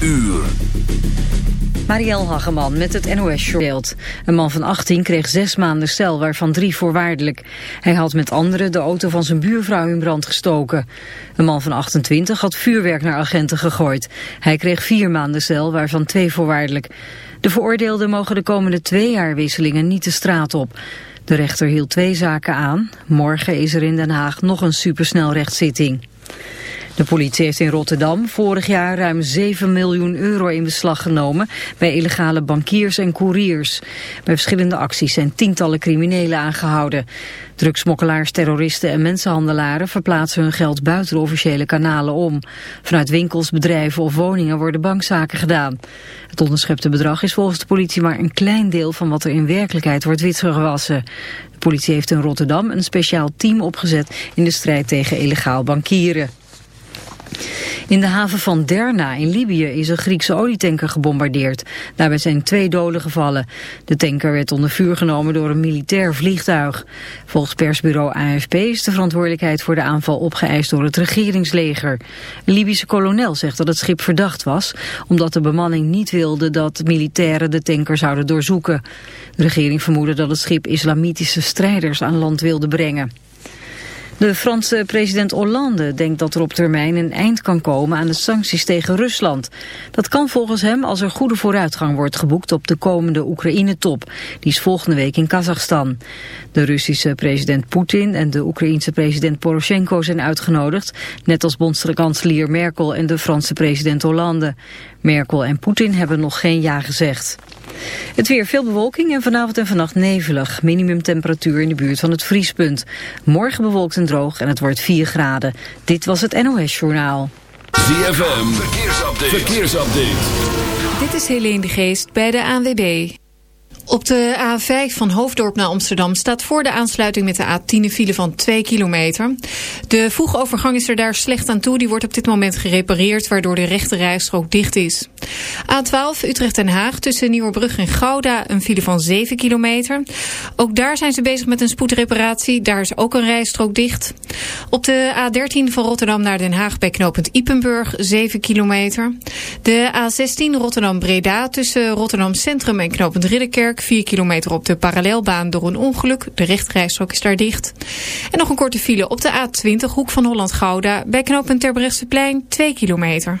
uur. Marielle Hageman met het NOS-journaal. Een man van 18 kreeg zes maanden cel, waarvan drie voorwaardelijk. Hij had met anderen de auto van zijn buurvrouw in brand gestoken. Een man van 28 had vuurwerk naar agenten gegooid. Hij kreeg vier maanden cel, waarvan twee voorwaardelijk. De veroordeelden mogen de komende twee jaarwisselingen niet de straat op. De rechter hield twee zaken aan. Morgen is er in Den Haag nog een supersnelrechtszitting. De politie heeft in Rotterdam vorig jaar ruim 7 miljoen euro in beslag genomen bij illegale bankiers en koeriers. Bij verschillende acties zijn tientallen criminelen aangehouden. Drugsmokkelaars, terroristen en mensenhandelaren verplaatsen hun geld buiten officiële kanalen om. Vanuit winkels, bedrijven of woningen worden bankzaken gedaan. Het onderschepte bedrag is volgens de politie maar een klein deel van wat er in werkelijkheid wordt witgewassen. De politie heeft in Rotterdam een speciaal team opgezet in de strijd tegen illegaal bankieren. In de haven van Derna in Libië is een Griekse olietanker gebombardeerd. Daarbij zijn twee doden gevallen. De tanker werd onder vuur genomen door een militair vliegtuig. Volgens persbureau AFP is de verantwoordelijkheid voor de aanval opgeëist door het regeringsleger. Een Libische kolonel zegt dat het schip verdacht was... omdat de bemanning niet wilde dat militairen de tanker zouden doorzoeken. De regering vermoedde dat het schip islamitische strijders aan land wilde brengen. De Franse president Hollande denkt dat er op termijn een eind kan komen aan de sancties tegen Rusland. Dat kan volgens hem als er goede vooruitgang wordt geboekt op de komende Oekraïne-top. Die is volgende week in Kazachstan. De Russische president Poetin en de Oekraïense president Poroshenko zijn uitgenodigd. Net als bondskanselier Merkel en de Franse president Hollande. Merkel en Poetin hebben nog geen ja gezegd. Het weer veel bewolking en vanavond en vannacht nevelig. Minimumtemperatuur in de buurt van het vriespunt. Morgen bewolkt en droog en het wordt 4 graden. Dit was het NOS Journaal. DFM. verkeersupdate. verkeersupdate. Dit is Helene de Geest bij de ANWB. Op de A5 van Hoofddorp naar Amsterdam staat voor de aansluiting met de A10 een file van 2 kilometer. De voegovergang is er daar slecht aan toe. Die wordt op dit moment gerepareerd waardoor de rechte rijstrook dicht is. A12 Utrecht-Den Haag tussen Nieuwebrug en Gouda een file van 7 kilometer. Ook daar zijn ze bezig met een spoedreparatie. Daar is ook een rijstrook dicht. Op de A13 van Rotterdam naar Den Haag bij knooppunt Ipenburg 7 kilometer. De A16 Rotterdam-Breda tussen Rotterdam Centrum en knooppunt Ridderkerk 4 kilometer op de parallelbaan door een ongeluk. De rechtrijstrook is daar dicht. En nog een korte file op de A20, hoek van Holland-Gouda, bij knooppunt Terbrechtseplein, 2 kilometer.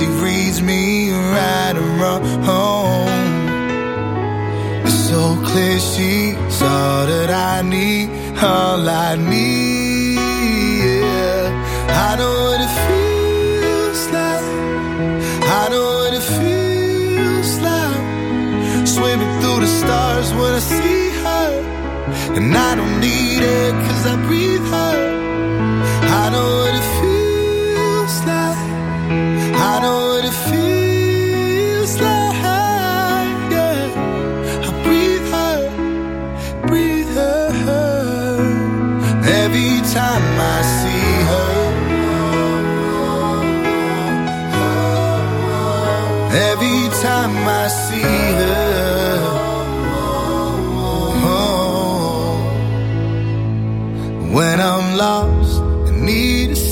she reads me right and wrong. It's so clear she saw that I need, all I need.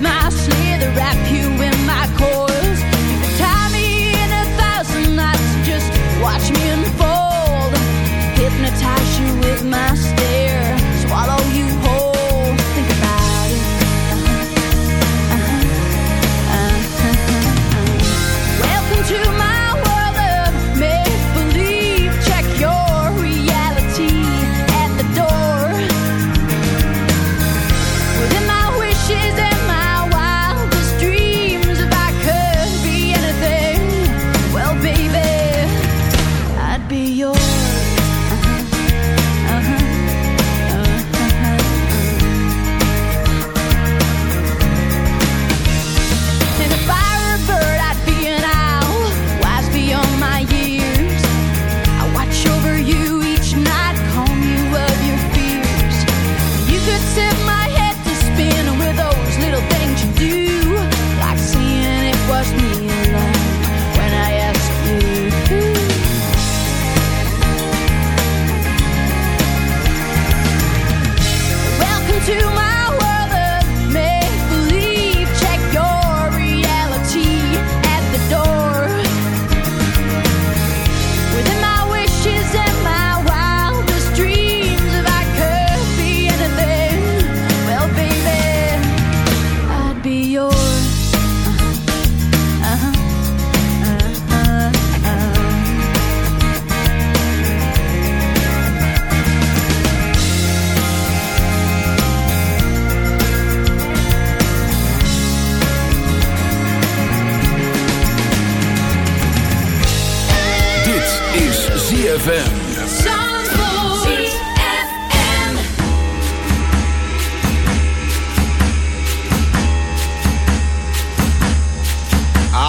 my sleigh to wrap you in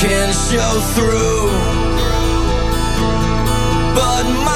can show through. But my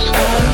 just wanna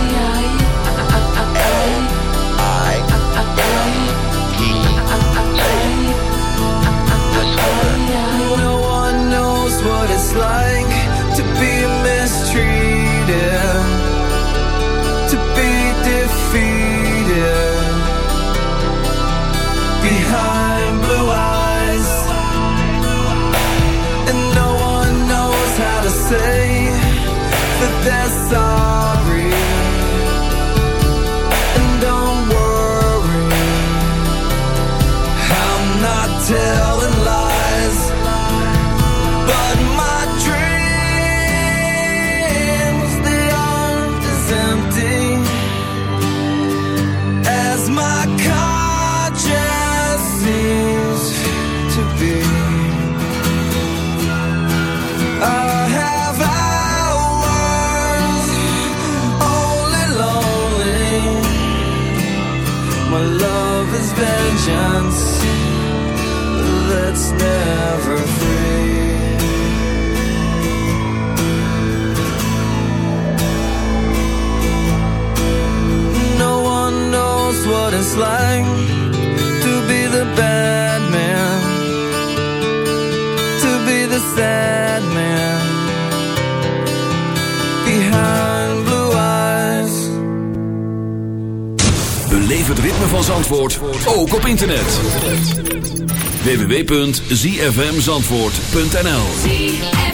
www.zfmzandvoort.nl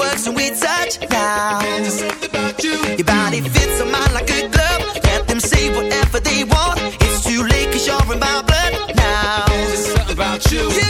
works and we touch now. Your body fits on mine like a glove. Let them say whatever they want. It's too late you you're in my blood now. There's something about you. you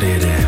Saturday.